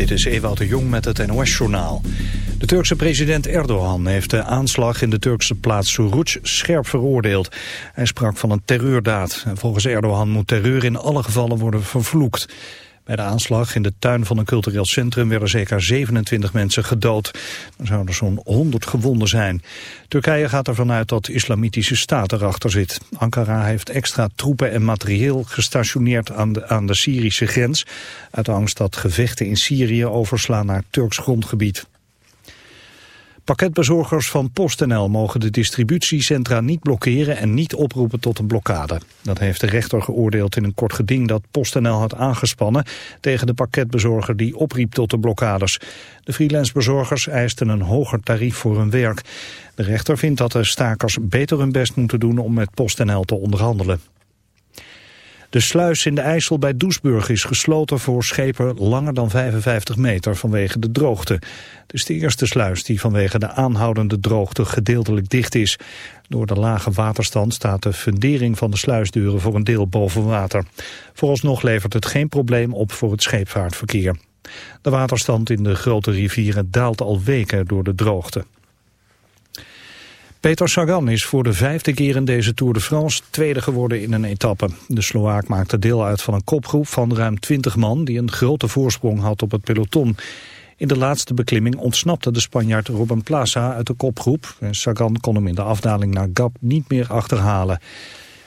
dit is Ewout de Jong met het NOS-journaal. De Turkse president Erdogan heeft de aanslag in de Turkse plaats Suruc scherp veroordeeld. Hij sprak van een terreurdaad. volgens Erdogan moet terreur in alle gevallen worden vervloekt. Bij de aanslag in de tuin van een cultureel centrum werden zeker 27 mensen gedood. Er zouden zo'n 100 gewonden zijn. Turkije gaat ervan uit dat de islamitische staat erachter zit. Ankara heeft extra troepen en materieel gestationeerd aan de, aan de Syrische grens... uit angst dat gevechten in Syrië overslaan naar Turks grondgebied. Pakketbezorgers van PostNL mogen de distributiecentra niet blokkeren en niet oproepen tot een blokkade. Dat heeft de rechter geoordeeld in een kort geding dat PostNL had aangespannen tegen de pakketbezorger die opriep tot de blokkades. De freelancebezorgers eisten een hoger tarief voor hun werk. De rechter vindt dat de stakers beter hun best moeten doen om met PostNL te onderhandelen. De sluis in de IJssel bij Doesburg is gesloten voor schepen langer dan 55 meter vanwege de droogte. Het is de eerste sluis die vanwege de aanhoudende droogte gedeeltelijk dicht is. Door de lage waterstand staat de fundering van de sluisdeuren voor een deel boven water. Vooralsnog levert het geen probleem op voor het scheepvaartverkeer. De waterstand in de grote rivieren daalt al weken door de droogte. Peter Sagan is voor de vijfde keer in deze Tour de France tweede geworden in een etappe. De Sloaak maakte deel uit van een kopgroep van ruim 20 man die een grote voorsprong had op het peloton. In de laatste beklimming ontsnapte de Spanjaard Robin Plaza uit de kopgroep. Sagan kon hem in de afdaling naar Gap niet meer achterhalen.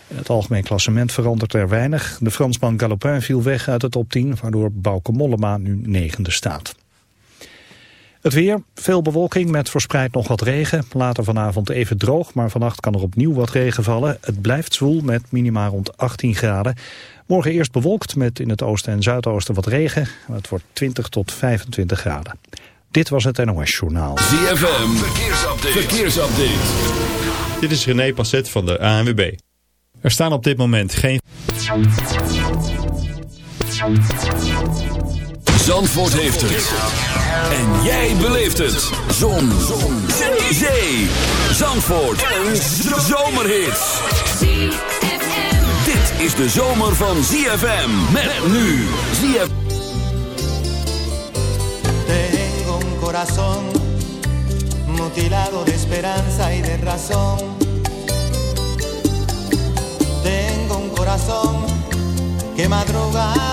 Het algemeen klassement verandert er weinig. De Fransman Galopin viel weg uit het top 10, waardoor Bauke Mollema nu negende staat. Het weer, veel bewolking met verspreid nog wat regen. Later vanavond even droog, maar vannacht kan er opnieuw wat regen vallen. Het blijft zwoel met minima rond 18 graden. Morgen eerst bewolkt met in het oosten en zuidoosten wat regen. Het wordt 20 tot 25 graden. Dit was het NOS Journaal. ZFM, verkeersupdate. verkeersupdate. Dit is René Passet van de ANWB. Er staan op dit moment geen... Zandvoort heeft het. En jij beleeft het. Zon. Zon. Zee. Zandvoort. Een zomerhit. Dit is de zomer van ZFM. Met nu. ZFM. Tengo un corazón mutilado de esperanza y de razón. Tengo un corazón que madruga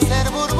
hacer burbujas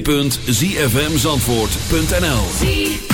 www.zfmzandvoort.nl